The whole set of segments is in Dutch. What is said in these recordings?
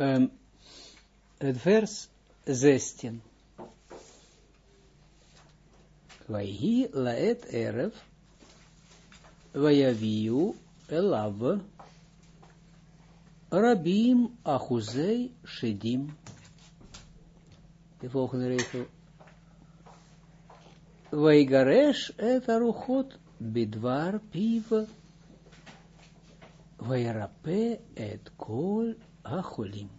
um, het vers 16. Vaihi laet erev, vayaviu elav, rabim achuzei shedim. De volgende regel. Vaigaresh et aruchot bidvar piva, vayrape et kol acholim.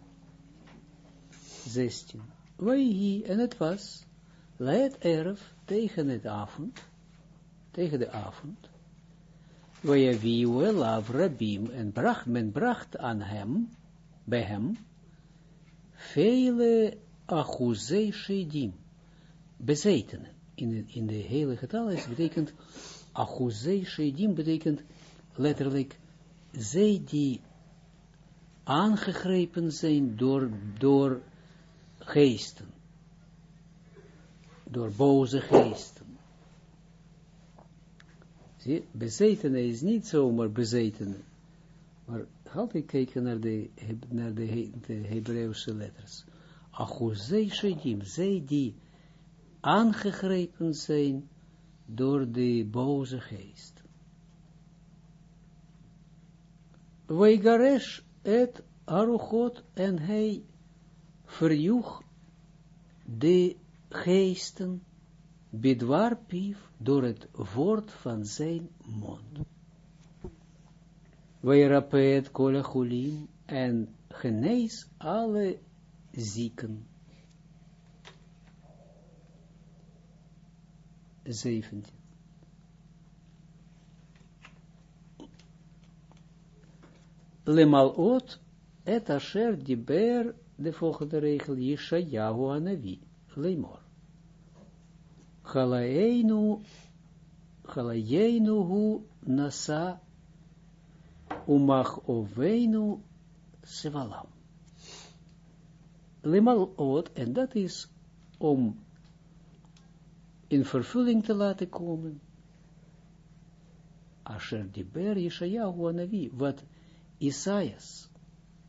16. Vaihi, en het was, laet erf, tegen het avond, tegen de avond, Wajaviu lav rabim, en bracht, men bracht aan hem, bij hem, vele achuzei shedim, bezetenen. In de, in de hele getal is betekent, achuzei shedim betekent letterlijk, zij aangegrepen zijn door, door geesten door boze geesten. Zie, bezetene is niet zomaar bezetene, maar altijd kijken naar de, naar de, de Hebreeuwse letters. Achuzei shedim, zij die aangegrepen zijn door de boze geest. Weigaresh et aruchot en hij verjoeg de geesten, bidwar pief, door het woord van zijn mond. Weirapeet kolachulim en genees alle zieken. 17. Lemalot et asher diber, de volgende regel, Yeshayahu anavi leimor. Chalaeinu, chalaeinu hu nasa umach oveinu sevalam. Lemal oot, en dat is om in vervulling te laten komen. Asher diber Yeshayahu anavi, wat Isaias,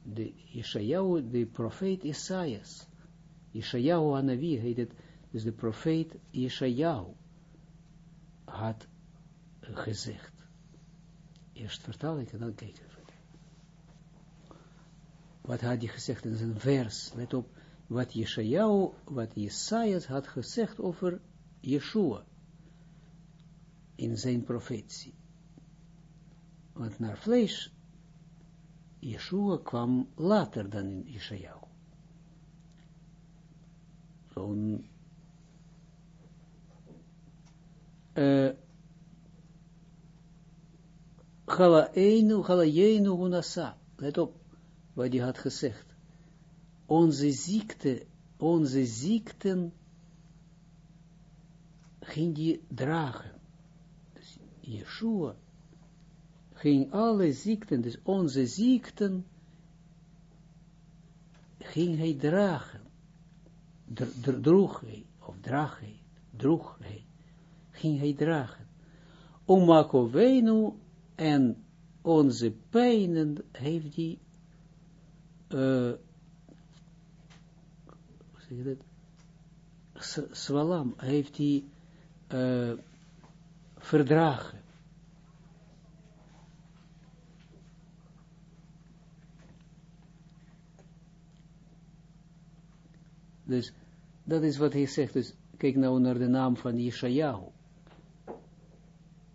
de Yeshayahu, de profeet Isaias, Ishayahu Anavi heet het, dus de profeet Ishayahu had gezegd. Eerst vertaal ik en dan we verder. Wat had hij gezegd in zijn vers? Let op, wat Yeshayahu, wat Isaias had gezegd over Yeshua in zijn profetie. Want naar vlees, Yeshua kwam later dan in Yeshayahu zo'n uh, Galaenu, Galaenu Hunasa. Let op wat hij had gezegd. Onze ziekte, onze ziekten ging die dragen. Dus Yeshua ging alle ziekten, dus onze ziekten, ging hij dragen droeg hij, of draag hij, droeg hij, ging hij dragen. Omakovenu en onze pijnen heeft hij, uh, zeg je dat, Swalam heeft hij uh, verdragen. Dus dat is wat hij zegt. Dus kijk nou naar de naam van Yeshayahu.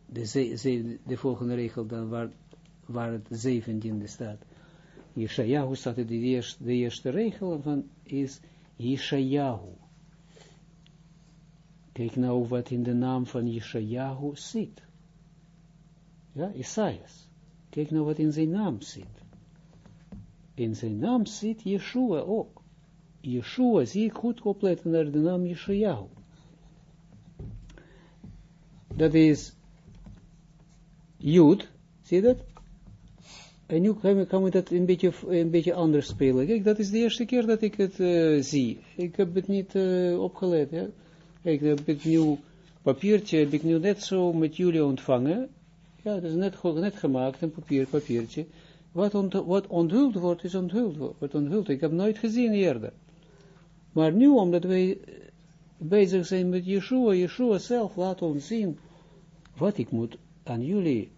De, de volgende regel dan waar, waar het zeventiende staat. Yeshayahu staat de eerste, de eerste regel van is Yeshayahu. Kijk nou wat in de naam van Yeshayahu zit. Ja, Isaias. Kijk nou wat in zijn naam zit. In zijn naam zit Yeshua ook. Yeshua, zie ik goed opletten naar de naam Yeshayahu. Dat is Jud, zie je dat? En nu gaan we dat een beetje, een beetje anders spelen. Kijk, dat is de eerste keer dat ik het uh, zie. Ik heb het niet uh, opgelet. Ja? Kijk, heb ik nu papiertje, heb ik nu net zo met jullie ontvangen. Ja, dat is net, net gemaakt, een papier, papiertje. Wat, wat onthuld wordt, is onthuld wordt onthuld. Ik heb nooit gezien eerder. Maar nu, omdat wij bezig zijn met Yeshua, Yeshua zelf laat ons zien wat ik moet aan jullie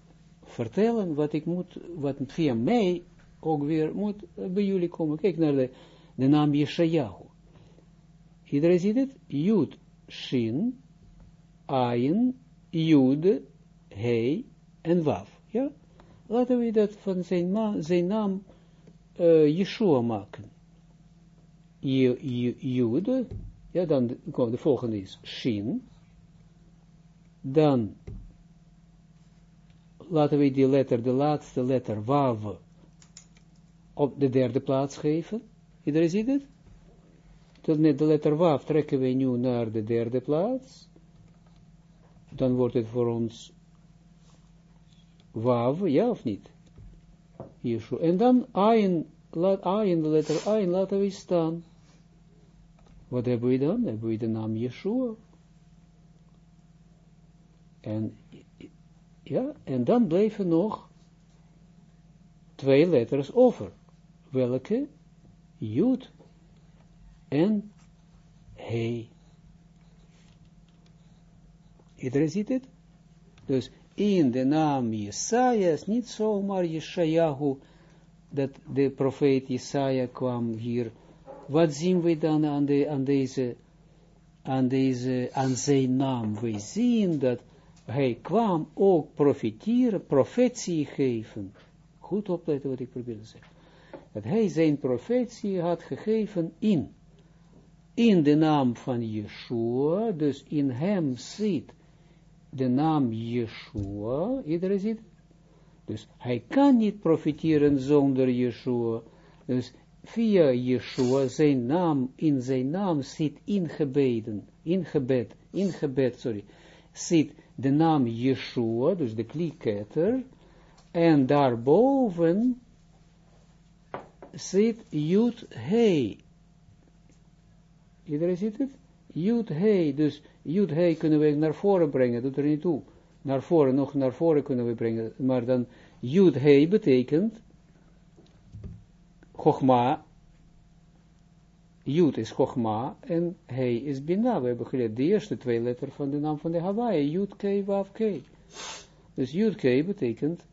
vertellen, wat ik moet, wat via mij ook weer moet bij jullie komen. Kijk naar de, de naam Yeshayahu. Iedereen ziet het? Jud, Shin, Ayin, Jud, He en Waf. Ja? Laten we dat van zijn, zijn naam uh, Yeshua maken. Jud, ja, dan de volgende is Shin, dan laten we die letter, de laatste letter, Wav, op de derde plaats geven. Iedereen ziet het? De, de letter Wav trekken we nu naar de derde plaats. Dan wordt het voor ons Wav, ja of niet? Yeshua. En dan Ayin, laat Ayin, de letter Ayin laten we staan. Wat hebben we dan? Hebben we de naam Yeshua. En, ja, en dan blijven nog twee letters over. Welke? Jud en He. Iedereen ziet het? Dus in de naam Jesaja is niet zomaar Yeshayahu, dat de profeet Jesaja kwam hier. Wat zien we dan aan, de, aan deze, aan deze, zijn naam? We zien dat hij kwam ook profiteren, profetie geven. Goed opletten wat ik probeer te zeggen. Dat hij zijn profetie had gegeven in, in de naam van Yeshua, dus in hem zit de naam Yeshua, iedereen ziet Dus hij kan niet profiteren zonder Yeshua. Dus via Yeshua, zijn naam, in zijn naam zit ingebeden, ingebed, ingebed, sorry, zit de naam Yeshua, dus de klieketter, en daarboven zit Jud Hei. Iedereen ziet het? Jud Hei, dus Jud Hei kunnen we naar voren brengen, doet er niet toe. Naar voren, nog naar voren kunnen we brengen, maar dan Jud Hei betekent Chogma, Jud is Chogma en Hei is Bina. We hebben geleerd de eerste twee letters van de naam van de Hawaii, Jud K, Wav K. Dus Jud K betekent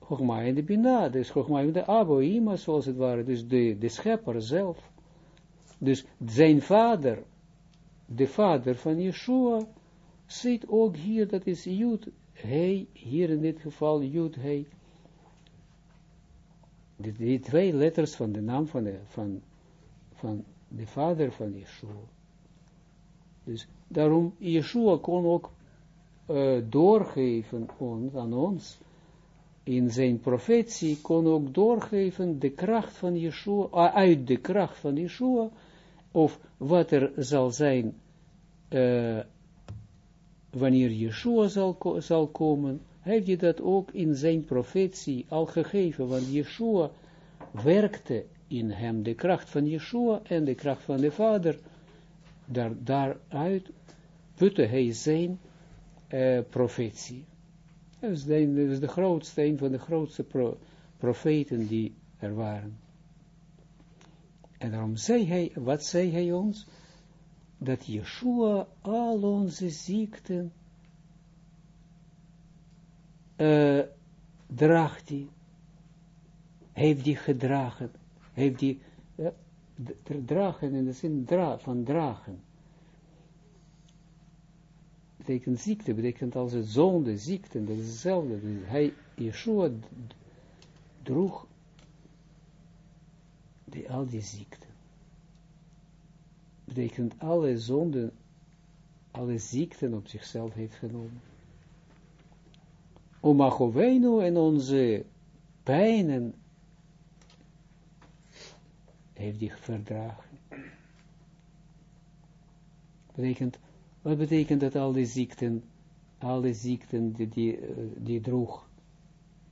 Chogma en de Bina, dus Chogma en de Aboima, zoals het ware, dus de, de schepper zelf. Dus zijn vader, de vader van Yeshua, zit ook hier, dat is Jud, Hei, hier in dit geval Jud, Hei. Die, die, twee letters van de naam van de, van, van de vader van Yeshua. Dus daarom, Yeshua kon ook uh, doorgeven aan ons, in zijn profetie, kon ook doorgeven de kracht van Yeshua, uh, uit de kracht van Yeshua, of wat er zal zijn, uh, wanneer Yeshua zal, zal komen, heeft hij dat ook in zijn profetie al gegeven, want Yeshua werkte in hem de kracht van Yeshua en de kracht van de Vader, daar, daaruit putte hij zijn uh, profetie. Dat is, de, de grootste, een van de grootste pro, profeten die er waren. En daarom zei hij, wat zei hij ons? Dat Yeshua al onze ziekten uh, draagt hij, heeft hij gedragen, heeft hij uh, dragen in de zin van dragen. Betekent ziekte, betekent als het zonde, ziekte, dat is hetzelfde. Dus hij, Yeshua, droeg die, al die ziekten. Betekent alle zonden, alle ziekten op zichzelf heeft genomen. Omachovenu en onze pijnen heeft hij verdragen. Betekent, wat betekent dat al die ziekten, al die ziekten die, die, die droeg,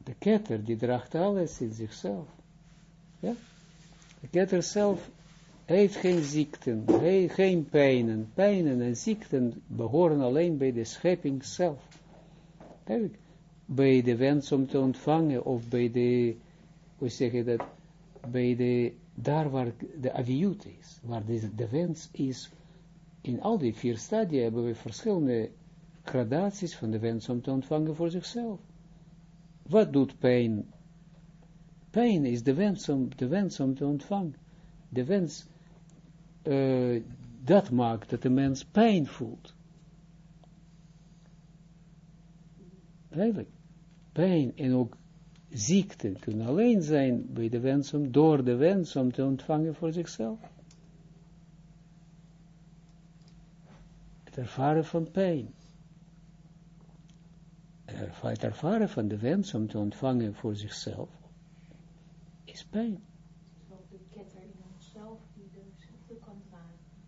de ketter, die draagt alles in zichzelf. Ja? De ketter zelf heeft geen ziekten, geen pijnen. Pijnen en ziekten behoren alleen bij de schepping zelf. Bij de wens om te ontvangen, of bij de hoe zeg je dat, bij de, daar waar de aviut is, waar de, de wens is, in al die vier stadia hebben we verschillende gradaties van de wens om te ontvangen voor zichzelf. Wat doet pijn? Pijn is de wens om, de wens om te ontvangen. De wens, uh, dat maakt dat de mens pijn voelt. Eigenlijk. Pijn en ook ziekte kunnen alleen zijn bij de wens om, door de wens om te ontvangen voor zichzelf. Het ervaren van pijn. Het ervaren van de wens om te ontvangen voor zichzelf is pijn.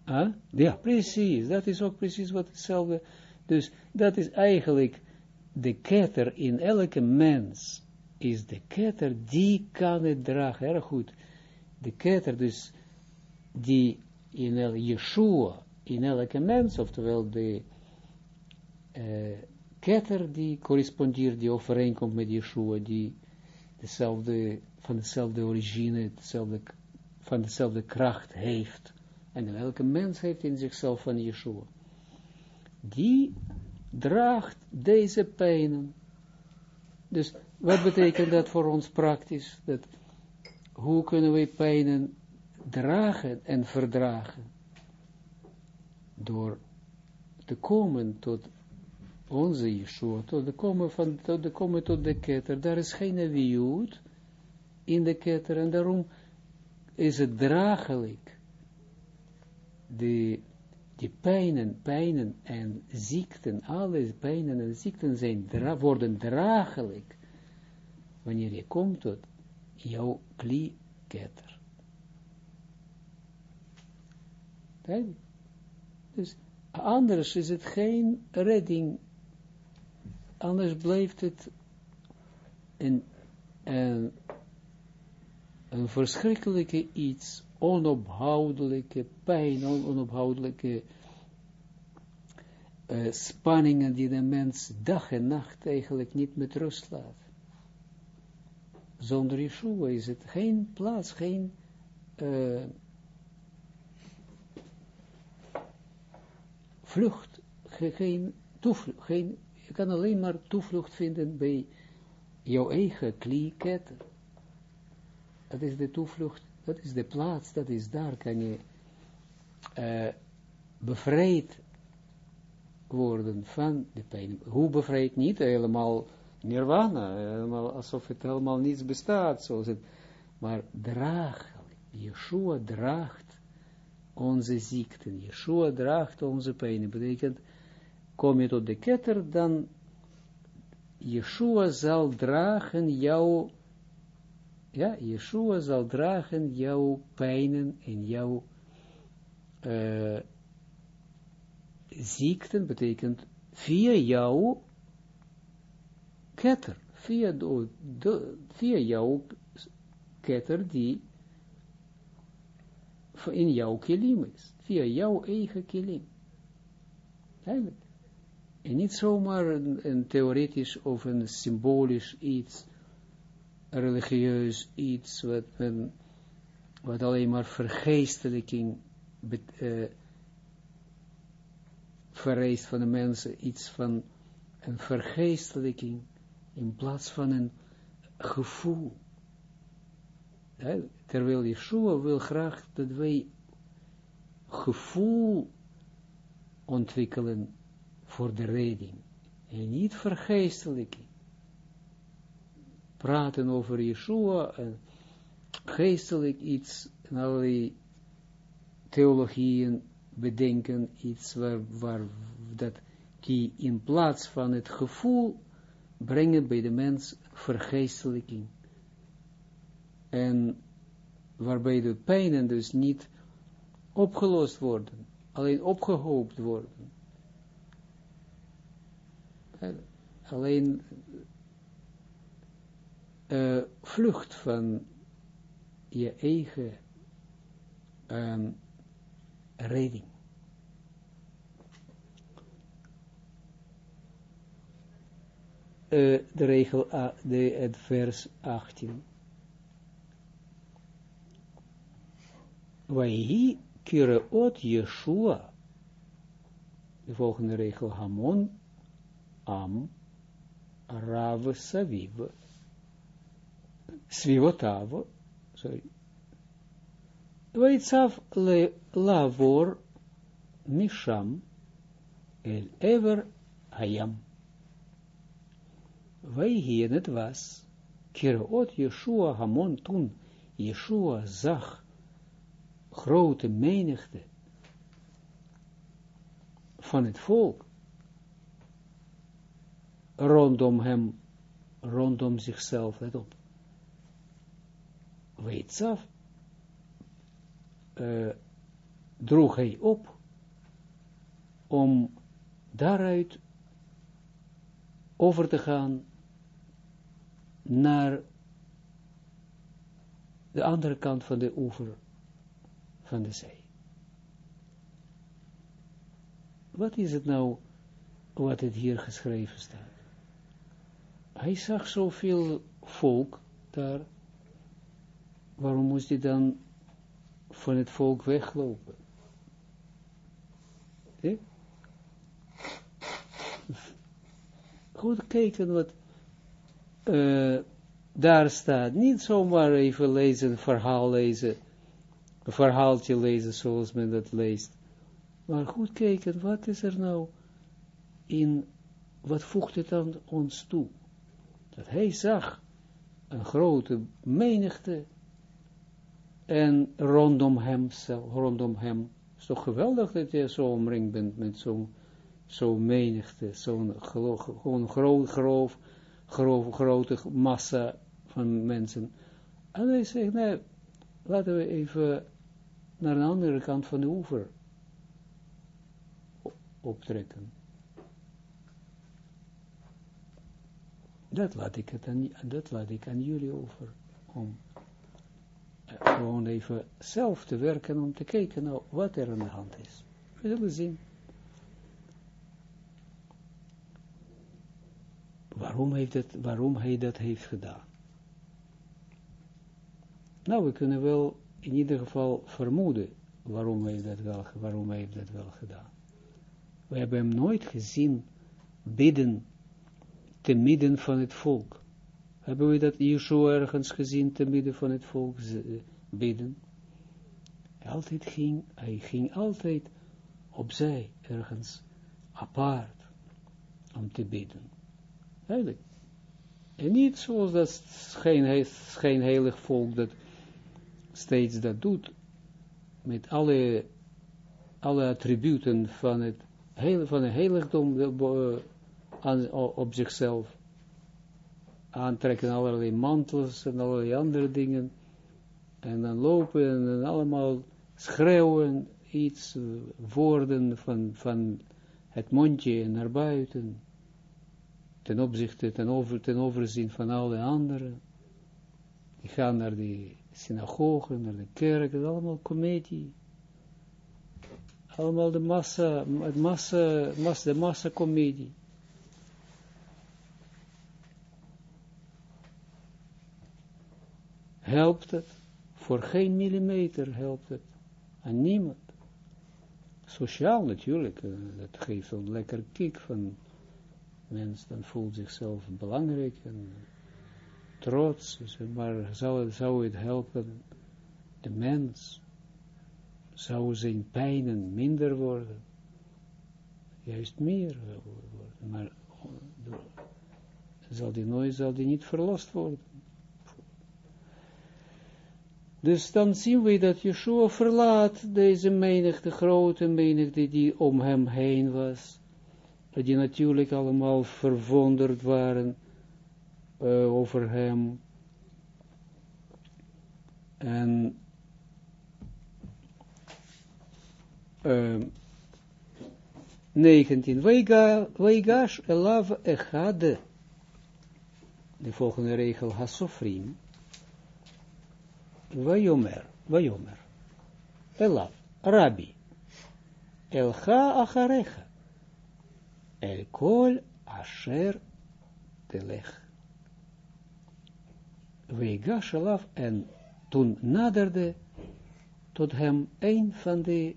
Ah? Ja, precies. Dat is ook precies wat hetzelfde. Dus dat is eigenlijk de ketter in elke mens is de ketter, die kan het dragen, erg goed. De ketter dus, die in el Yeshua, in elke mens, oftewel de uh, ketter die correspondeert, die overeenkomt met Yeshua, die dezelfde, van dezelfde origine, dezelfde, van dezelfde kracht heeft. En elke mens heeft in zichzelf van Yeshua. Die draagt deze pijnen. Dus wat betekent dat voor ons praktisch? Dat, hoe kunnen we pijnen dragen en verdragen? Door te komen tot onze Yeshua, tot de komen, van, tot de, komen tot de ketter. Daar is geen aviut in de ketter en daarom is het draaglijk. De, die pijnen, pijnen en ziekten, alle pijnen en ziekten zijn, worden draaglijk wanneer je komt tot jouw kli-ketter. Dus anders is het geen redding, anders blijft het een, een verschrikkelijke iets, onophoudelijke pijn, onophoudelijke uh, spanningen die de mens dag en nacht eigenlijk niet met rust laat zonder Yeshua is het geen plaats, geen uh, vlucht, geen toevlucht, geen, je kan alleen maar toevlucht vinden bij jouw eigen klieket. Dat is de toevlucht, dat is de plaats, dat is daar? Kan je uh, bevrijd worden van de pijn. Hoe bevrijd niet? Helemaal nirvana, helemaal alsof het helemaal niets bestaat, zoals het, maar draagt, Yeshua draagt onze ziekten, Yeshua draagt onze pijn, betekent, kom je tot de ketter, dan Yeshua zal dragen jouw, ja, Yeshua zal dragen jouw pijnen en jouw uh, ziekten, betekent via jou ketter, via, de, de, via jouw ketter die in jouw kilim is, via jouw eigen kilim. En niet zomaar een, een, theoretisch of een symbolisch iets, religieus iets, wat, een, wat alleen maar vergeestelijking bet, uh, vereist van de mensen, iets van een vergeestelijking, in plaats van een gevoel. Terwijl Yeshua wil graag dat wij gevoel ontwikkelen voor de redding. En niet vergeestelijking. Praten over Yeshua en geestelijk iets en allerlei theologieën bedenken, iets waar, dat die in plaats van het gevoel brengen bij de mens vergeestelijking. En waarbij de pijnen dus niet opgelost worden, alleen opgehoopt worden. Alleen uh, vlucht van je eigen um, redding. uh, de regel, uh, de, het vers 18. Waihi kireot Yeshua. De volgende regel, Hamon, Am, Rav Saviv, Svivotav, sorry. Waitzav le lavor Misham el ever hayam. Wij hier het was, Kiraot Yeshua Hamon toen Yeshua zag grote menigte van het volk rondom hem, rondom zichzelf, let op. Weetzaf uh, droeg hij op om daaruit over te gaan naar de andere kant van de oever van de zee. Wat is het nou, wat het hier geschreven staat? Hij zag zoveel volk daar, waarom moest hij dan van het volk weglopen? Eh? Goed kijken wat uh, daar staat. Niet zomaar even lezen, verhaal lezen, een verhaaltje lezen zoals men dat leest. Maar goed kijken, wat is er nou in, wat voegt het aan ons toe? Dat hij zag een grote menigte en rondom hem, rondom hem, is toch geweldig dat je zo omringd bent met zo'n zo menigte, zo'n gewoon groot, grof, grof, grote massa van mensen. En hij zegt, nee, laten we even naar de andere kant van de oever optrekken. Dat laat ik, het aan, dat laat ik aan jullie over, om gewoon even zelf te werken, om te kijken nou, wat er aan de hand is. We zullen zien. Waarom, heeft het, waarom hij dat heeft gedaan. Nou, we kunnen wel in ieder geval vermoeden waarom hij dat wel, waarom hij dat wel gedaan. We hebben hem nooit gezien bidden te midden van het volk. Hebben we dat Yeshua ergens gezien te midden van het volk bidden? Altijd ging, hij ging altijd opzij, ergens apart, om te bidden. Eigenlijk. En niet zoals dat geen, heilig volk dat steeds dat doet, met alle, alle attributen van het van een heiligdom uh, aan, op zichzelf, aantrekken allerlei mantels en allerlei andere dingen, en dan lopen en dan allemaal schreeuwen, iets, uh, woorden van, van het mondje naar buiten, ten opzichte, ten, over, ten overzien van alle anderen. Die gaan naar die synagogen, naar de kerk, dat is allemaal comedie. Allemaal de massa, massa, massa, de massa. Helpt het? Voor geen millimeter helpt het. Aan niemand. Sociaal natuurlijk, eh, dat geeft een lekker kick van mens, dan voelt zichzelf belangrijk en trots, maar zou, zou het helpen de mens, zou zijn pijnen minder worden, juist meer worden, maar zal die nooit, zal die niet verlost worden. Dus dan zien we dat Yeshua verlaat deze menigte, grote menigte die om hem heen was, die natuurlijk allemaal verwonderd waren uh, over hem. En uh, 19. Weigash elav echade. De volgende regel hasofrim. Vayomer. Vayomer. Elav. Rabbi. Elcha acharecha. El kol asher telech. Weigash alaf en toen naderde tot hem een van de,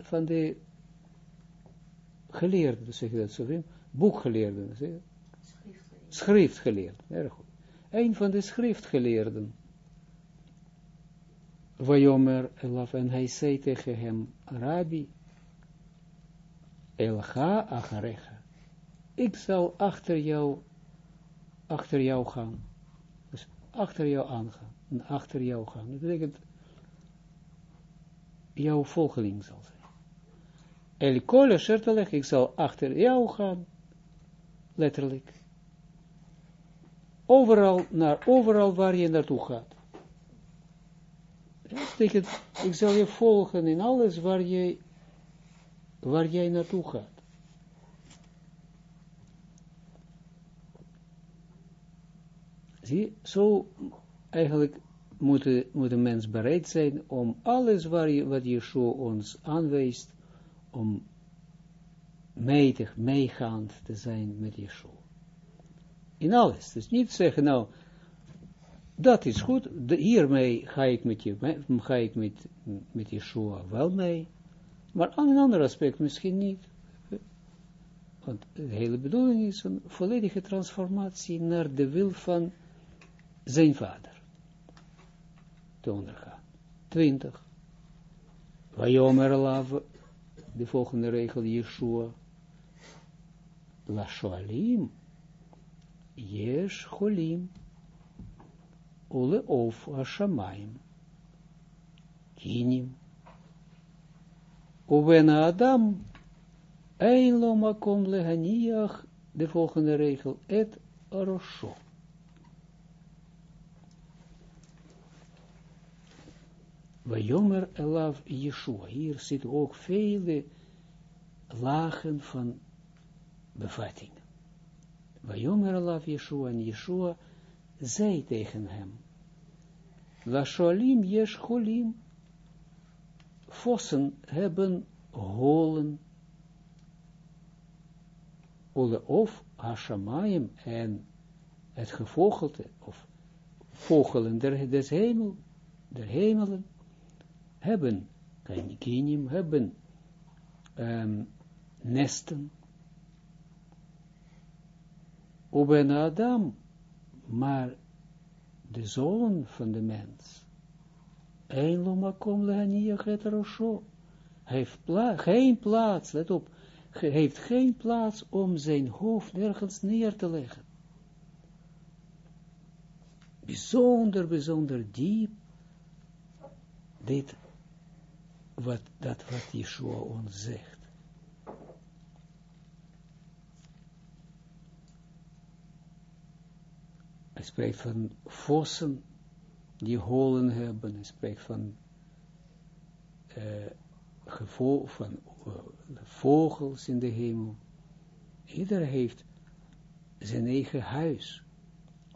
van de geleerden, zeg je dat zo, boekgeleerden, zeg je? schriftgeleerden, erg goed. Een van de schriftgeleerden, Vajomer Elaf, en hij zei tegen hem, Rabbi, Elcha acharecha, ik zal achter jou, achter jou gaan, dus achter jou aangaan, en achter jou gaan, dat betekent, jouw volgeling zal zijn. El kole shertelech, ik zal achter jou gaan, letterlijk. Overal, naar overal waar je naartoe gaat. Dat betekent, ik zal je volgen in alles waar, je, waar jij naartoe gaat. Zie, zo eigenlijk moet, moet een mens bereid zijn om alles waar je, wat Yeshua ons aanwijst, om meetig, meegaand te zijn met Yeshua. In alles. Dus niet zeggen, nou, dat is goed, de, hiermee ga ik met je, ga ik met, met Yeshua wel mee, maar aan een ander aspect misschien niet. Want de hele bedoeling is een volledige transformatie naar de wil van zijn vader te ondergaan. 20. Vayomer lav, de volgende regel, Yeshua, la shoalim, yesh cholim, ule of hashamayim, kinim, Uvena Adam, ein lo makom leganiach, de volgende regel, et rosho. Vajomer Elav Yeshua. Hier zitten ook vele lagen van bevatting. Vajomer Elav Yeshua en Yeshua zei tegen hem. Lasholim yesh cholim. Vossen hebben holen. Ole of Hashamayim en het gevogelte, of vogelen der, des hemel, der hemelen, hebben, kinim, hebben um, nesten. Uben Adam, maar de zoon van de mens, rosho, heeft geen plaats, let op, heeft geen plaats om zijn hoofd nergens neer te leggen. Bijzonder, bijzonder diep, dit wat, dat wat Yeshua ons zegt. Hij spreekt van vossen die holen hebben. Hij spreekt van, uh, van uh, vogels in de hemel. Ieder heeft zijn eigen huis,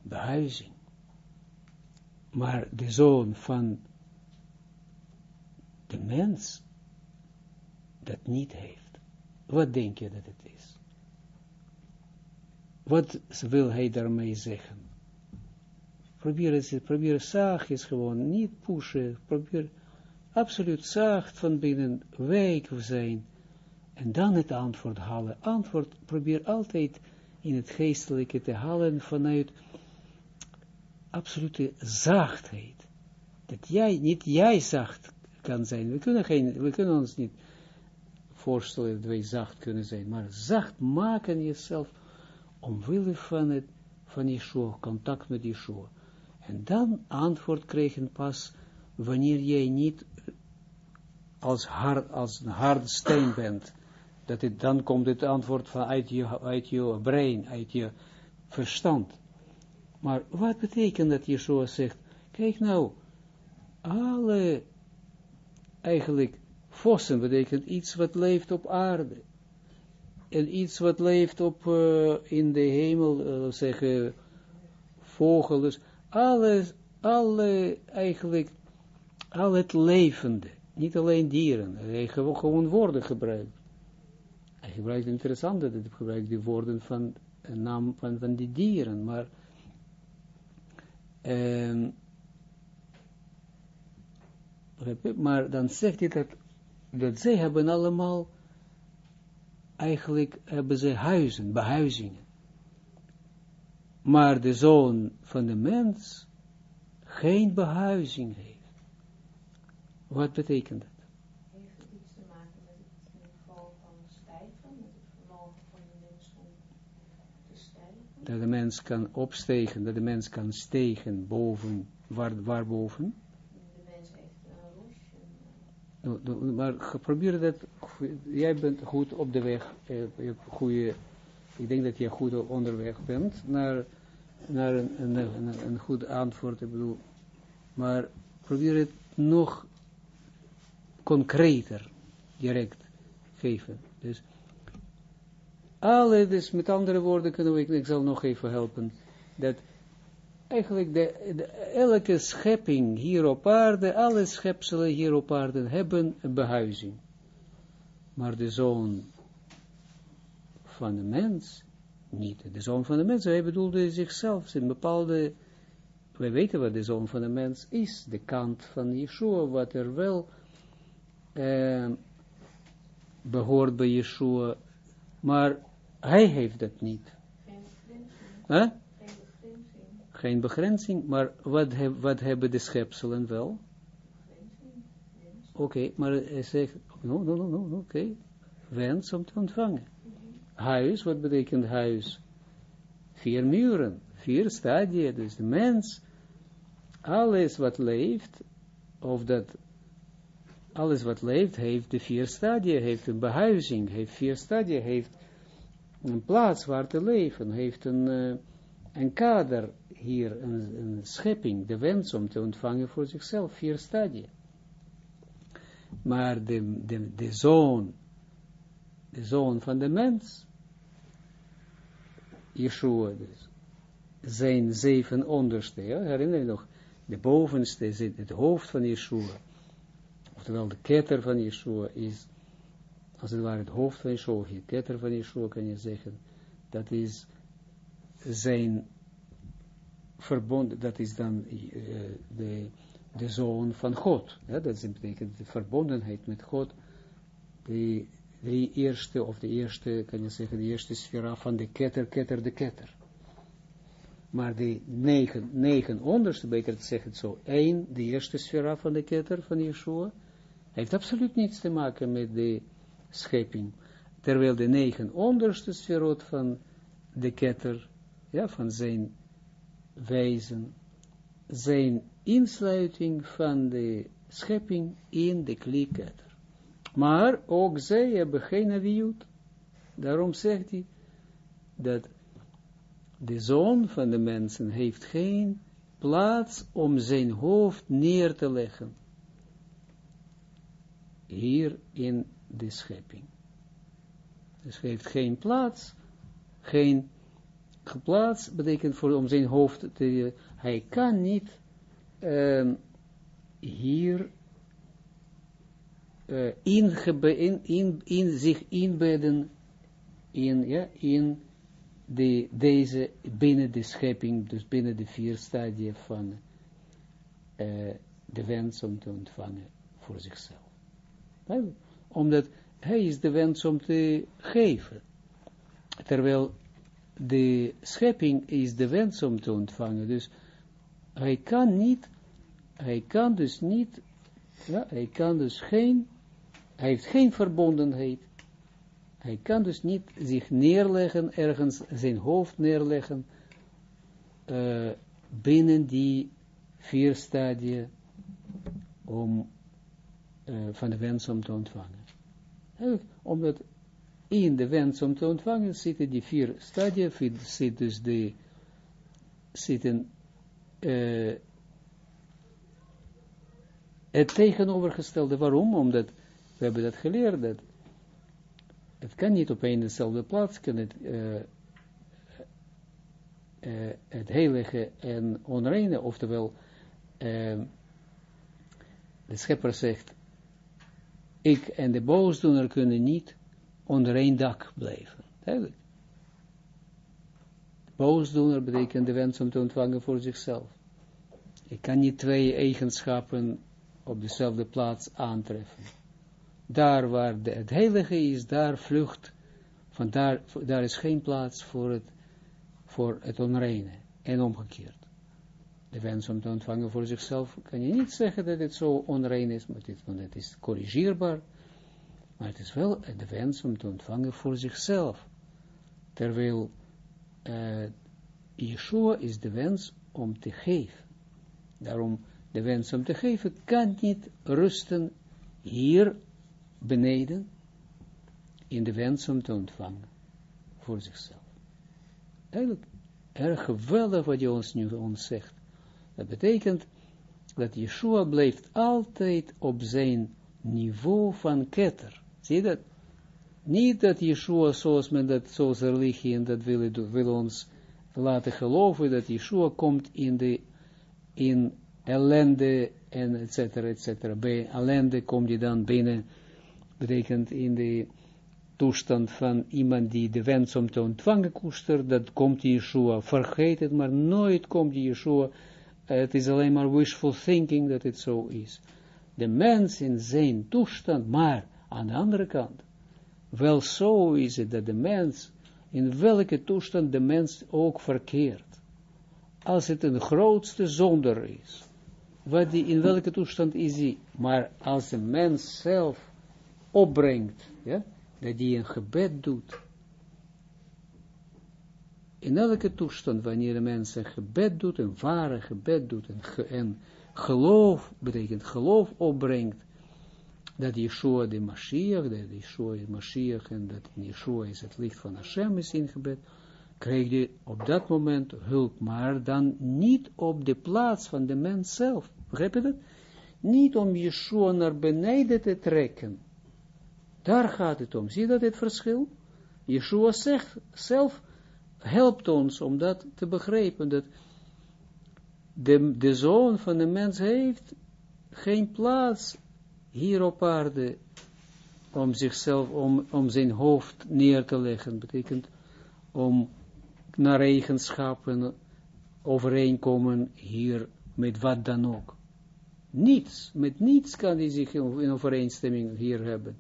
behuizing. Maar de zoon van de mens dat niet heeft. Wat denk je dat het is? Wat wil hij daarmee zeggen? Probeer het, probeer zachtjes gewoon, niet pushen, probeer absoluut zacht van binnen wijk zijn, en dan het antwoord halen. Antwoord probeer altijd in het geestelijke te halen vanuit absolute zachtheid. Dat jij, niet jij zacht kan zijn. We kunnen, geen, we kunnen ons niet voorstellen dat wij zacht kunnen zijn, maar zacht maken jezelf omwille van het, van Yeshua, contact met Yeshua. En dan antwoord krijgen pas wanneer jij niet als, hard, als een harde steen bent, dat dan komt het antwoord van uit je, uit je brein, uit je verstand. Maar wat betekent dat Yeshua zegt, kijk nou, alle eigenlijk vossen betekent iets wat leeft op aarde. En iets wat leeft op, uh, in de hemel, uh, zeggen, vogels, alles, alle, eigenlijk, al het levende, niet alleen dieren, hij gewoon woorden gebruikt. Hij gebruikt interessante, hij gebruikt die woorden van, naam van, van die dieren, maar, um, Maar dan zegt hij dat, dat zij hebben allemaal, eigenlijk hebben ze huizen, behuizingen. Maar de zoon van de mens geen behuizing heeft. Wat betekent dat? Heeft het iets te maken met het niveau van stijgen, met het vermogen van de mens om te stijgen? Dat de mens kan opstegen, dat de mens kan stegen boven, waar, waar boven? De mens heeft een roosje. Nou, nou, Maar probeer dat, jij bent goed op de weg, eh, je hebt goede, ik denk dat je goed onderweg bent naar, naar een, een, een, goed antwoord, ik bedoel, maar probeer het nog concreter, direct geven. Dus, alle, dus met andere woorden kunnen we, ik, zal nog even helpen, dat eigenlijk de, de- elke schepping hier op aarde, alle schepselen hier op aarde hebben een behuizing. Maar de zoon van de mens niet. De zoon van de mens, hij bedoelde zichzelf, zijn bepaalde, wij weten wat de zoon van de mens is, de kant van Yeshua, wat er wel eh, behoort bij Yeshua, maar hij heeft dat niet. Geen begrenzing. Geen begrenzing. Maar wat, wat hebben de schepselen wel? Oké, maar hij zegt, oké, wens om te ontvangen. Huis, wat betekent huis? Vier muren, vier stadia, dus de mens, alles wat leeft, of dat, alles wat leeft, heeft de vier stadia, heeft een behuizing, heeft vier stadia, heeft een plaats waar te leven, heeft een, eh, een kader hier, een, een schepping, de wens om te ontvangen voor zichzelf, vier stadia. Maar de, de, de zoon, de zoon van de mens, Yeshua dus, zijn zeven onderste, herinner je nog, de bovenste zit het hoofd van Yeshua, oftewel de ketter van Yeshua is, als het ware het hoofd van Yeshua, de ketter van Yeshua kan je zeggen, dat is zijn verbond, dat is dan eh, de, de zoon van God. Ja, dat betekent de verbondenheid met God. De drie eerste, of de eerste, kan je zeggen, de eerste sfera van de ketter, ketter, de ketter. Maar de negen, negen onderste, beter te zeggen zo, één, de eerste sfera van de ketter van Yeshua, heeft absoluut niets te maken met de schepping. Terwijl de negen onderste sferot van de ketter, ja, van zijn wijzen, zijn insluiting van de schepping in de klieketter. Maar ook zij hebben geen aviut. Daarom zegt hij dat de zoon van de mensen heeft geen plaats om zijn hoofd neer te leggen. Hier in de schepping. Dus heeft geen plaats, geen plaats betekent voor om zijn hoofd te, hij kan niet ehm, hier eh, in, in, zich inbedden in, ja, in de, deze, binnen de schepping, dus binnen de vier stadia van eh, de wens om te ontvangen voor zichzelf. Omdat hij is de wens om te geven. Terwijl de schepping is de wens om te ontvangen. Dus hij kan niet, hij kan dus niet, ja, hij kan dus geen, hij heeft geen verbondenheid. Hij kan dus niet zich neerleggen, ergens zijn hoofd neerleggen, eh, binnen die vier stadia om, eh, van de wens om te ontvangen. Omdat in de wens om te ontvangen zitten die vier stadia, zit dus de, zitten eh, het tegenovergestelde. Waarom? Omdat we hebben dat geleerd, dat het kan niet op een dezelfde plaats, kan het, eh, eh, het heilige en onreine, oftewel, eh, de schepper zegt, ik en de boosdoener kunnen niet onder één dak blijven. Duidelijk. Boosdoener betekent de wens om te ontvangen voor zichzelf. Ik kan niet twee eigenschappen op dezelfde plaats aantreffen. Daar waar het heilige is, daar vlucht, van daar, daar is geen plaats voor het, voor het onreine, en omgekeerd. De wens om te ontvangen voor zichzelf, kan je niet zeggen dat het zo onrein is, maar want het is corrigeerbaar, maar het is wel de wens om te ontvangen voor zichzelf. Terwijl uh, Yeshua is de wens om te geven. Daarom, de wens om te geven kan niet rusten hier beneden in de wens om te ontvangen voor zichzelf. Eigenlijk erg geweldig wat je ons nu ons zegt. Dat betekent dat Yeshua blijft altijd op zijn niveau van ketter. Zie je dat? Niet dat Yeshua, zoals men dat, zoals religie en dat wil, wil ons laten geloven, dat Yeshua komt in de, in ellende en et cetera, et cetera. Bij ellende komt je dan binnen, betekent in de toestand van iemand die de wens om te ontvangen koestert, dat komt Yeshua, vergeet maar nooit komt Yeshua, het is alleen maar wishful thinking dat het zo is. De mens in zijn toestand, maar aan de andere kant, wel zo is het dat de mens, in welke toestand de mens ook verkeert, als het een grootste zonder is, wat die, in welke toestand is hij, maar als de mens zelf opbrengt, ja, dat hij een gebed doet, in elke toestand, wanneer een mens een gebed doet, een ware gebed doet, en, en geloof, betekent geloof opbrengt, dat Yeshua de Mashiach, dat Yeshua is Mashiach, en dat Yeshua is het licht van Hashem is in gebed, krijg je op dat moment hulp, maar dan niet op de plaats van de mens zelf. Begrijp je dat? Niet om Yeshua naar beneden te trekken. Daar gaat het om. Zie dat het verschil? Yeshua zegt zelf, helpt ons om dat te begrijpen, dat de, de zoon van de mens heeft geen plaats hier op aarde om zichzelf, om, om zijn hoofd neer te leggen, betekent om naar eigenschappen overeenkomen hier met wat dan ook. Niets, met niets kan hij zich in overeenstemming hier hebben.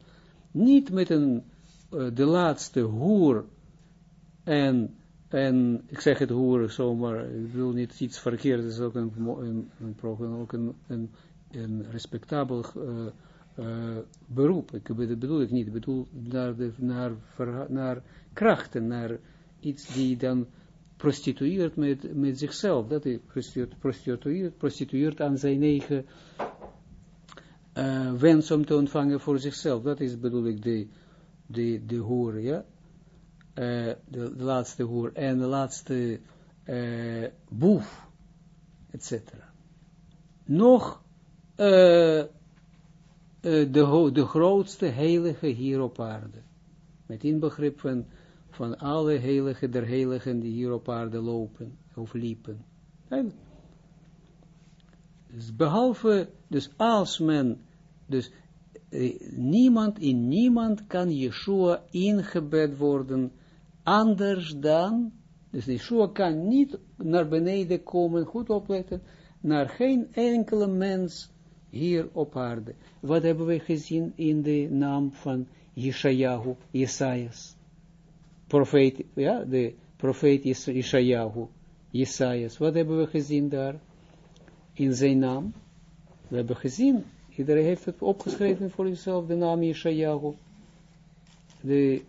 Niet met een, uh, de laatste hoer en, en ik zeg het hoer zomaar, ik wil niet iets verkeerd, het is ook een, een, een, ook een, een, respectabel uh, uh, beroep. Ik bedoel ik niet, ik bedoel naar, naar, naar krachten, naar iets die dan prostitueert met, met zichzelf. Dat hij prostitueert, prostitueert aan zijn eigen uh, wens om te ontvangen voor zichzelf. Dat is bedoel ik de, de, de hoer, ja. Uh, de, de, laatste hoer en de laatste uh, boef, etc. Nog de, de grootste heilige hier op aarde. Met inbegrip van van alle heiligen der heiligen die hier op aarde lopen of liepen. Dus behalve, dus als men, dus eh, niemand, in niemand kan Yeshua ingebed worden anders dan, dus Yeshua kan niet naar beneden komen, goed opletten, naar geen enkele mens hier op aarde. Wat hebben we gezien in de naam van Yeshayahu, Jesajas? profeet, ja, de profeet Ishayahu, Jesajas. Wat hebben we gezien daar? In zijn naam. We hebben gezien, iedereen heeft het opgeschreven voor zichzelf, de naam Ishayahu. De,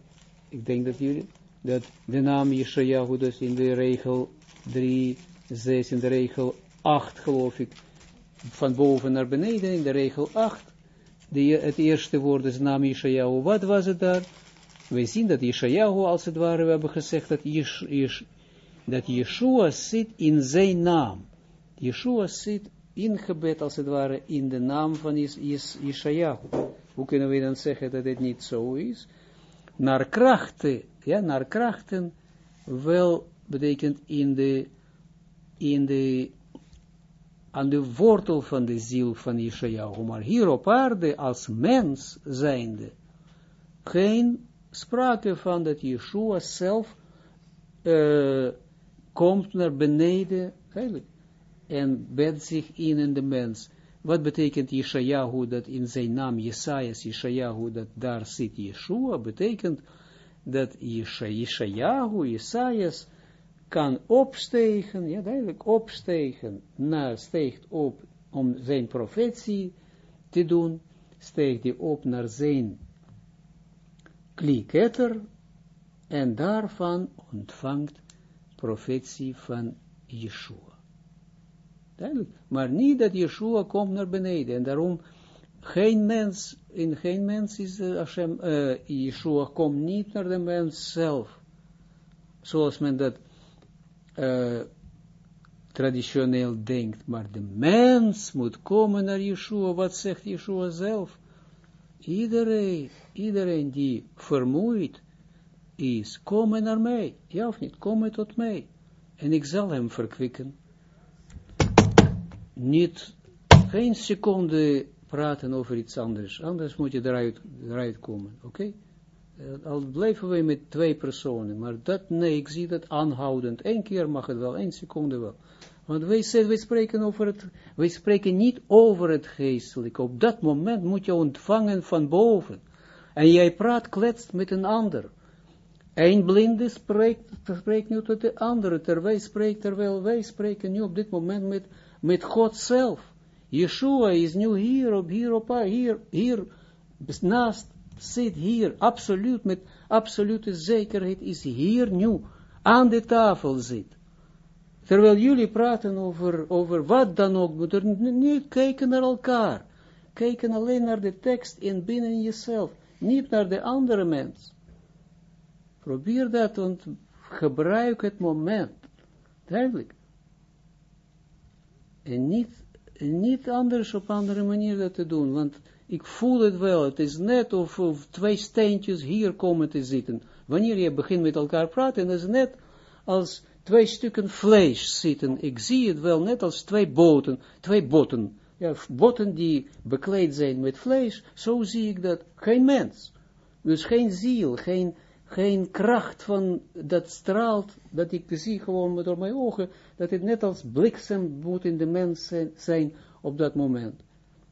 ik denk dat jullie, dat de naam Ishayahu, dus in de regel 3, 6, in de regel 8 geloof ik, van boven naar beneden, in de regel 8, de, het eerste woord is naam Ishayahu. Wat was het daar? wij zien dat Yeshayahu, als het ware, we hebben gezegd dat, Yesh, Yesh, dat Yeshua zit in zijn naam. Yeshua zit ingebed, als het ware, in de naam van Yeshayahu. Hoe kunnen we dan zeggen dat het niet zo is? Naar krachten, ja, naar krachten, wel betekent in de, in de, aan de wortel van de ziel van Yeshayahu, maar hier op aarde als mens zijnde, geen sprake van dat Yeshua zelf uh, komt naar beneden, eigenlijk, en bedt zich in in de mens. wat betekent Yeshayahu dat in zijn naam Jesajas, Yeshayahu, dat daar zit Yeshua, betekent dat Yeshayahu, Jesajas, kan opstegen, ja duidelijk, opstegen, naar, steegt op om zijn profetie te doen, steegt hij op naar zijn kliketter, en daarvan ontvangt profetie van Yeshua. Duidelijk. Maar niet dat Yeshua komt naar beneden. En daarom, geen mens, in geen mens is uh, Hashem, uh, Yeshua komt niet naar de mens zelf. Zoals men dat uh, traditioneel denkt. Maar de mens moet komen naar Yeshua. Wat zegt Yeshua zelf? Iedereen, iedereen die vermoeid is, komen naar mij. Ja of niet? Komen tot mij. En ik zal hem verkwikken niet geen seconde praten over iets anders. Anders moet je eruit, eruit komen. Oké? Eh, al blijven we met twee personen. Maar dat, nee, ik zie dat aanhoudend. Eén keer mag het wel, één seconde wel. Want wij, wij, spreken over het, wij spreken niet over het geestelijke. Op dat moment moet je ontvangen van boven. En jij praat, kletst met een ander. Een blinde spreekt, spreekt nu tot de andere, terwijl, spreekt, terwijl wij spreken nu op dit moment met met God zelf. Yeshua is nu hier, op, hier, op, hier, hier, naast, zit hier, absoluut, met absolute zekerheid, is hier nu, aan de tafel zit. Terwijl jullie praten over, over wat dan ook, moet er niet kijken naar elkaar. Kijken alleen naar de tekst in binnen jezelf, niet naar de andere mens. Probeer dat, want gebruik het moment. Duidelijk. En niet, niet anders op andere manier dat te doen, want ik voel het wel, het is net of, of twee steentjes hier komen te zitten. Wanneer je begint met elkaar praten, is het net als twee stukken vlees zitten. Ik zie het wel net als twee boten, twee botten. Ja, botten die bekleed zijn met vlees, zo zie ik dat. Geen mens. Dus geen ziel, geen, geen kracht van, dat straalt, dat ik zie gewoon door mijn ogen, dat het net als bliksem moet in de mens zijn, op dat moment.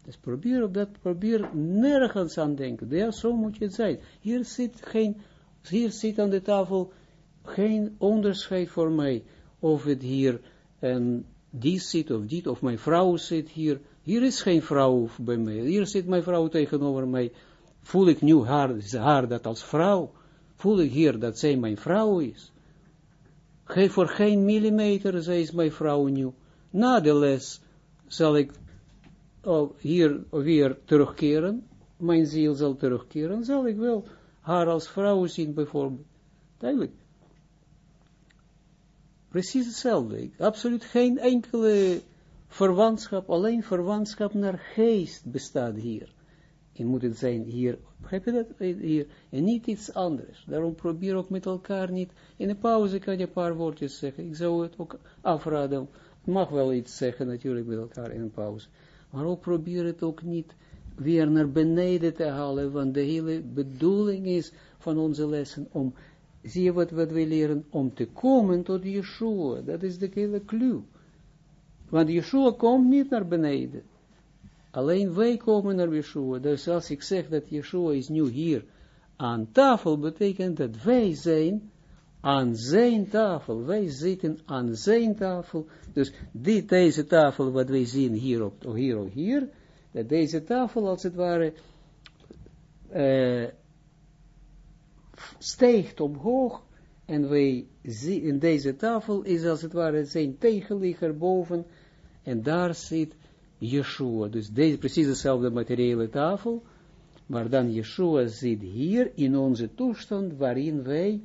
Dus probeer op dat, probeer nergens aan denken. Ja, zo moet je het zijn. Hier zit geen, hier zit aan de tafel geen onderscheid voor mij, of het hier en die zit of dit, of mijn vrouw zit hier. Hier is geen vrouw bij mij. Hier zit mijn vrouw tegenover mij. Voel ik nu haar, haar dat als vrouw? Voel ik hier dat zij mijn vrouw is? Geef voor geen millimeter, zij is mijn vrouw nu. Na de les zal ik oh, hier weer terugkeren, mijn ziel zal terugkeren, zal ik wel haar als vrouw zien bijvoorbeeld. Duidelijk. Precies hetzelfde. Absoluut geen enkele verwantschap, alleen verwantschap naar geest bestaat hier. En moet het zijn hier, begrijp je dat? Hier, en niet iets anders. Daarom probeer ook met elkaar niet, in de pauze kan je een paar woordjes zeggen. Ik zou het ook afraden, mag wel iets zeggen natuurlijk met elkaar in een pauze. Maar ook probeer het ook niet weer naar beneden te halen, want de hele bedoeling is van onze lessen om, zie je wat, wat we leren, om te komen tot Yeshua. Dat is de hele clue. Want Yeshua komt niet naar beneden. Alleen wij komen naar Yeshua. Dus als ik zeg dat Yeshua is nu hier aan tafel, betekent dat wij zijn aan zijn tafel. Wij zitten aan zijn tafel. Dus die, deze tafel wat wij zien hier, op, hier of hier, dat deze tafel als het ware uh, omhoog en wij zien, in deze tafel is als het ware zijn tegenligger boven en daar zit Yeshua. Dus deze precies dezelfde materiële tafel, maar dan Yeshua zit hier in onze toestand waarin wij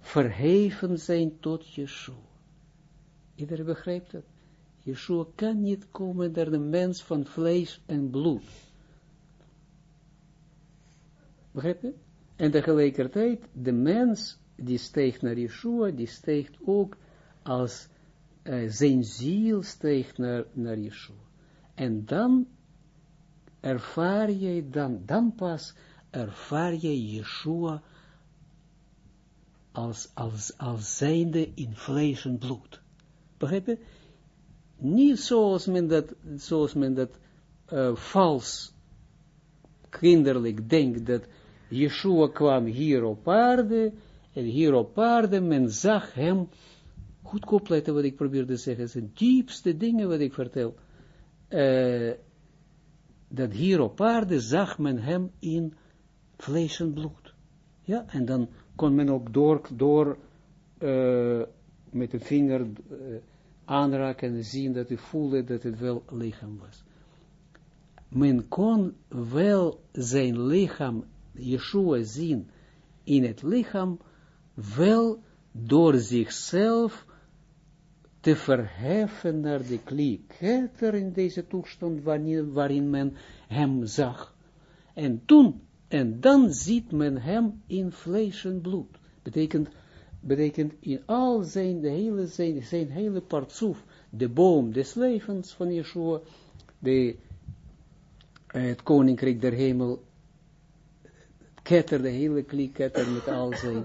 verheven zijn tot Yeshua. Iedereen begrijpt dat? Yeshua kan niet komen naar de mens van vlees en bloed. Begrijp je? En tegelijkertijd, de mens die steekt naar Yeshua, die steekt ook als uh, zijn ziel steekt naar, naar Yeshua. En dan ervaar je, dan, dan pas ervaar je Yeshua als, als, als zijnde in vlees en bloed. Begrijp je? Niet zoals men dat, zoals men dat uh, vals kinderlijk denkt dat Yeshua kwam hier op aarde, en hier op aarde, men zag hem, goed opletten wat ik probeer te zeggen, zijn diepste dingen wat ik vertel, uh, dat hier op aarde zag men hem in vlees en bloed. Ja, en dan kon men ook door, door uh, met de vinger uh, aanraken en zien dat hij voelde dat het wel lichaam was. Men kon wel zijn lichaam, Yeshua zien, in het lichaam, wel door zichzelf te verheffen naar de klieketter in deze toestand waarin, waarin men hem zag. En toen, en dan ziet men hem in vlees en bloed. Betekent, betekent in al zijn, de hele, zijn, zijn hele partsoef, de boom des levens van Yeshua, de, het koninkrijk der hemel, ketter, de hele klieketter met al zijn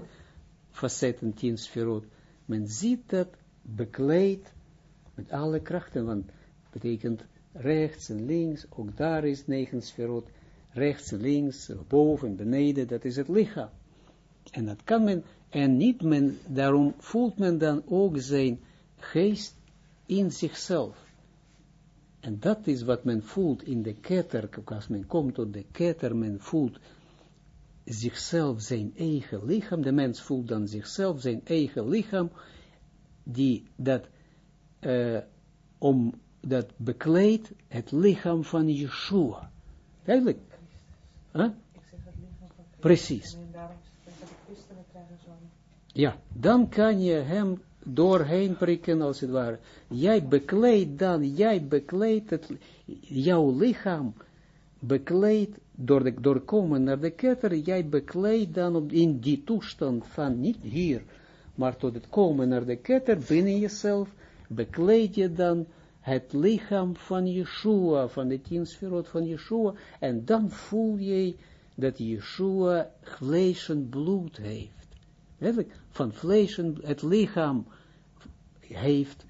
facetten, tien sferot. Men ziet dat bekleed met alle krachten, want betekent rechts en links, ook daar is negen sferot, rechts en links, boven en beneden, dat is het lichaam. En dat kan men, en niet men, daarom voelt men dan ook zijn geest in zichzelf. En dat is wat men voelt in de ketter, als men komt tot de ketter, men voelt zichzelf zijn eigen lichaam, de mens voelt dan zichzelf zijn eigen lichaam, die dat, uh, om, dat bekleedt het lichaam van Yeshua. Duidelijk? Huh? Precies. Ja, dan kan je hem doorheen prikken, als het ware. Jij bekleedt dan, jij bekleedt het, jouw lichaam bekleedt, door, de, door komen naar de ketter, jij bekleedt dan op, in die toestand van, niet hier, maar tot het komen naar de ketter, binnen jezelf, bekleed je dan het lichaam van Yeshua, van de tien sferot van Yeshua, en dan voel je dat Yeshua vlees en bloed heeft. Eigenlijk, van vlees en het lichaam heeft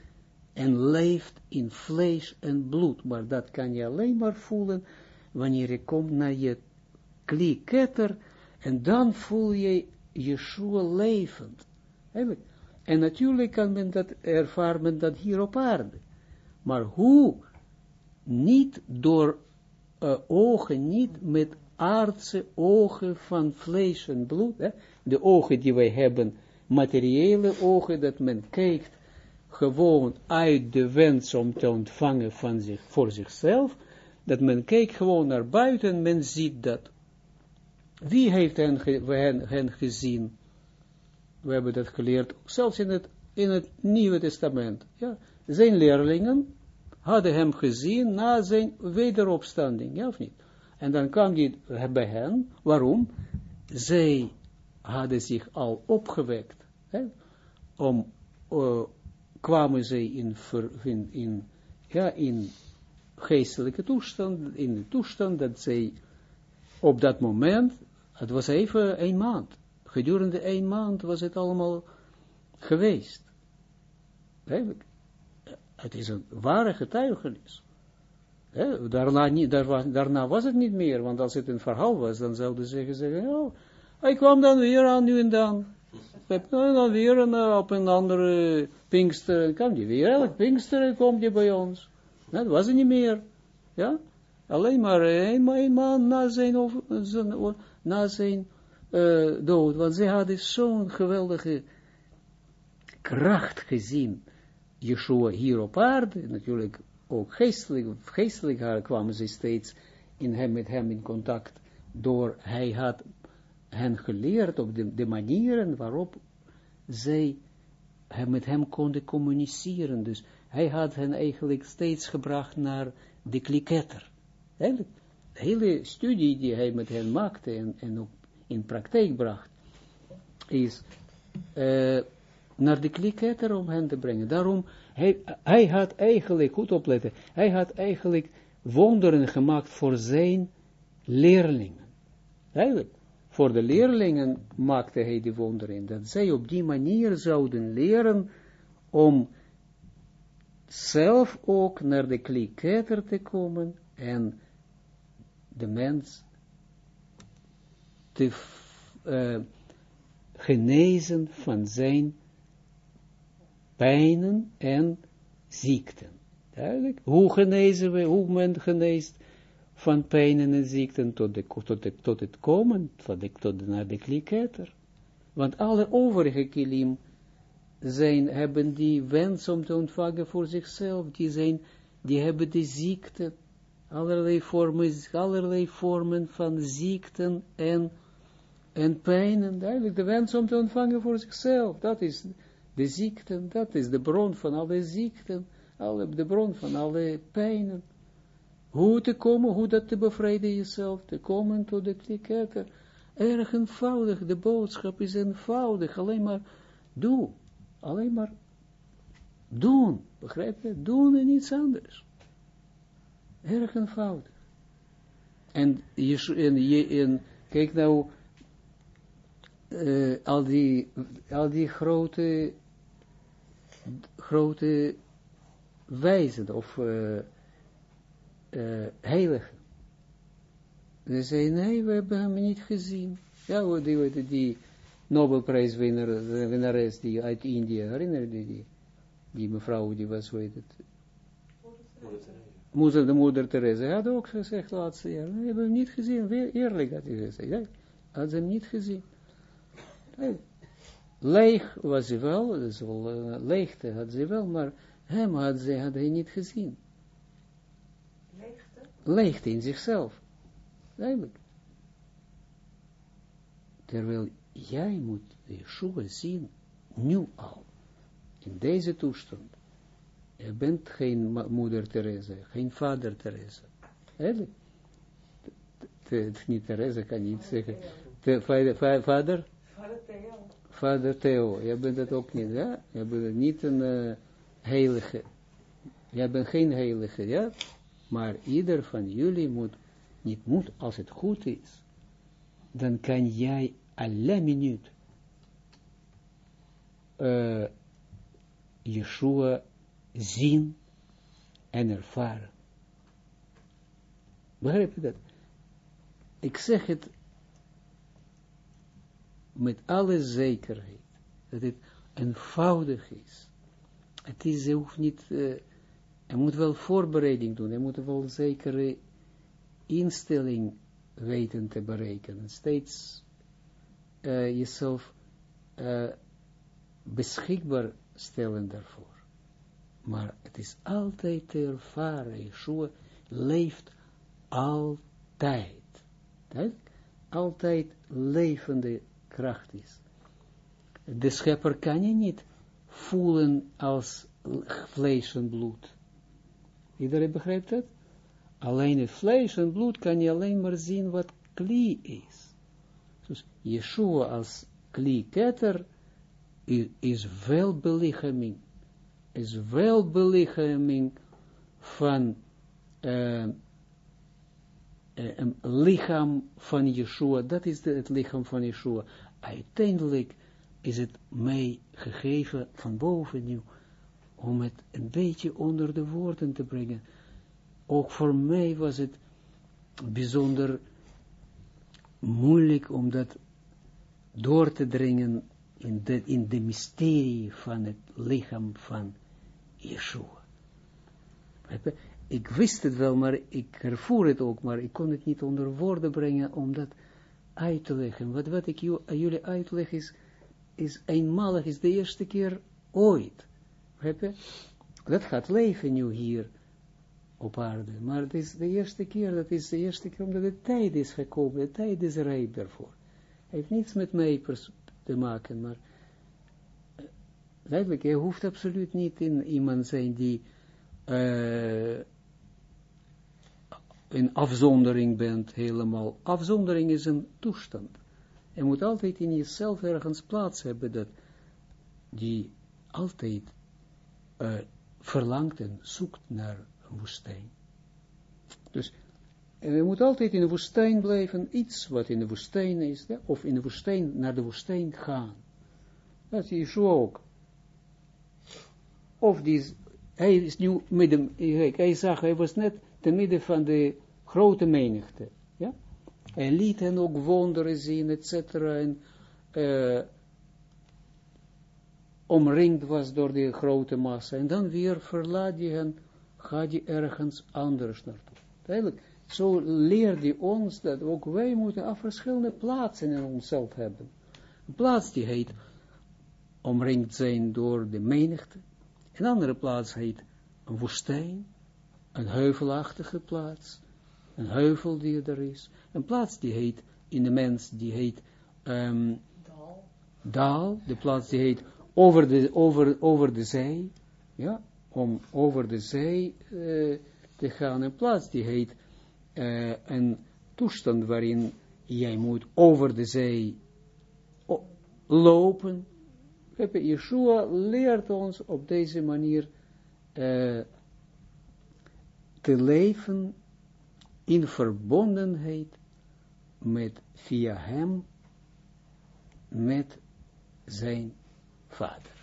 en leeft in vlees en bloed, maar dat kan je alleen maar voelen wanneer je komt naar je klieketter, en dan voel je Yeshua levend. En natuurlijk kan men dat ervaren dat hier op aarde. Maar hoe? Niet door uh, ogen, niet met aardse ogen van vlees en bloed. Hè? De ogen die wij hebben, materiële ogen, dat men kijkt gewoon uit de wens om te ontvangen van zich, voor zichzelf. Dat men kijkt gewoon naar buiten, men ziet dat. Wie heeft hen, hen, hen gezien? We hebben dat geleerd, zelfs in het, in het Nieuwe Testament. Ja, zijn leerlingen hadden hem gezien na zijn wederopstanding, ja of niet? En dan kwam hij bij hen, waarom? Zij hadden zich al opgewekt, hè? om, uh, kwamen zij in, in, in, ja, in geestelijke toestand, in de toestand dat zij op dat moment, het was even een maand, Gedurende een maand was het allemaal geweest. Eigenlijk. Het is een ware getuigenis. daarna, niet, daarna was het niet meer, want als het een verhaal was, dan zouden ze zeggen, oh, hij kwam dan weer aan nu en dan. En dan weer een, eh, op een andere Pinkster, kwam die weer, elk Pinkster komt je bij ons. dat was het niet meer. Ja? Alleen maar een, een maand na zijn, of, na zijn uh, dood, want zij hadden zo'n geweldige kracht gezien, Yeshua hier op aarde, natuurlijk ook geestelijk, geestelijk kwamen ze steeds in hem, met hem in contact, door hij had hen geleerd op de, de manieren waarop zij met hem konden communiceren. Dus hij had hen eigenlijk steeds gebracht naar de kliketter. De hele studie die hij met hen maakte en, en ook in praktijk bracht, is uh, naar de kliketter om hen te brengen. Daarom, hij, hij had eigenlijk, goed opletten, hij had eigenlijk wonderen gemaakt voor zijn leerlingen. Eigenlijk, voor de leerlingen maakte hij die wonderen, dat zij op die manier zouden leren om zelf ook naar de kliketter te komen en de mens te uh, genezen van zijn pijnen en ziekten. Duidelijk. Hoe genezen we, hoe men geneest van pijnen en ziekten tot, de, tot, de, tot het komen, tot, de, tot naar de. Want alle overige kilim zijn, hebben die wens om te ontvangen voor zichzelf, die zijn, die hebben de ziekte, allerlei vormen, allerlei vormen van ziekten en, en pijnen, duidelijk, de wens om te ontvangen voor zichzelf, dat is de ziekten, dat is de bron van alle ziekten, alle, de bron van alle pijnen. Hoe te komen, hoe dat te bevrijden jezelf, te komen tot de kliketter. Erg eenvoudig, de boodschap is eenvoudig, alleen maar doe, alleen maar doen, begrijp je? Doen en niets anders. Erg eenvoudig. En, je, en, je, en kijk nou, uh, al, die, al die grote, grote wijzen of uh, uh, heiligen. Ze zei, nee, we hebben hem niet gezien. Ja, die, die, die Nobelprijswinnares die uit India, herinner je die? Die mevrouw, die was, heet het? Moeder, de moeder Therese had ook gezegd laatste jaar, we hebben hem niet gezien, eerlijk had hij gezegd, ja, had ze hem niet gezien. Leeg was ze wel, dus wel uh, leegte had ze wel, maar hem had, ze, had hij niet gezien. Leegte? Leegte in zichzelf. Duidelijk. Terwijl jij moet Yeshua zien, nu al, in deze toestand. Je bent geen moeder Therese, geen vader Therese. Eigenlijk. Niet Therese kan niet zeggen. Vader? Vader Theo. Jij bent het ook niet, ja? Je bent niet een uh, heilige. Jij bent geen heilige, ja? Maar ieder van jullie moet, niet moet, als het goed is, dan kan jij alle minuut uh, Yeshua zien en ervaren. Begrijp je dat? Ik zeg het met alle zekerheid, dat het eenvoudig is. Het is, je hoeft niet, uh, je moet wel voorbereiding doen, je moet wel zekere instelling weten te berekenen, steeds uh, jezelf uh, beschikbaar stellen daarvoor. Maar het is altijd te ervaren, Yeshua leeft altijd. Altijd levende kracht is. De schepper kan je niet voelen als vlees en bloed. Iedereen begrijpt het? Alleen het vlees en bloed kan je alleen maar zien wat kli is. Dus Yeshua als kli ketter is wel belichaming, is wel belichaming van uh, een lichaam van Yeshua, dat is het lichaam van Yeshua. Uiteindelijk is het mij gegeven van boven nu, om het een beetje onder de woorden te brengen. Ook voor mij was het bijzonder moeilijk om dat door te dringen in de, in de mysterie van het lichaam van Yeshua. Ik wist het wel, maar ik ervoer het ook, maar ik kon het niet onder woorden brengen om dat uit te leggen. Wat, wat ik jullie uitleg is, is eenmalig, is de eerste keer ooit. Dat gaat leven nu hier op aarde. Maar het is de eerste keer, dat is de eerste keer omdat de tijd is gekomen, de tijd is rijp daarvoor. Heeft niets met mij te maken, maar uh, duidelijk, je hoeft absoluut niet in iemand zijn die uh, in afzondering bent, helemaal. Afzondering is een toestand. Je moet altijd in jezelf ergens plaats hebben dat die altijd uh, verlangt en zoekt naar een woestijn. Dus, en je moet altijd in de woestijn blijven, iets wat in de woestijn is, of in de woestijn, naar de woestijn gaan. Dat is zo ook. Of die, hij is nu midden, hij zag, hij was net te midden van de grote menigte. Ja? Hij liet hen ook wonderen zien, et cetera, en uh, omringd was door die grote massa. En dan weer verlaat je hen, gaat je ergens anders naartoe. Eigenlijk, zo leert hij ons dat ook wij moeten af verschillende plaatsen in onszelf hebben. Een plaats die heet omringd zijn door de menigte. Een andere plaats heet een woestijn, een heuvelachtige plaats, een heuvel die er is. Een plaats die heet, in de mens, die heet um, Daal. Daal, de plaats die heet over de, over, over de zee, ja, om over de zee uh, te gaan. Een plaats die heet uh, een toestand waarin jij moet over de zee lopen. Yeshua leert ons op deze manier uh, te leven in verbondenheid met via hem, met zijn Vader.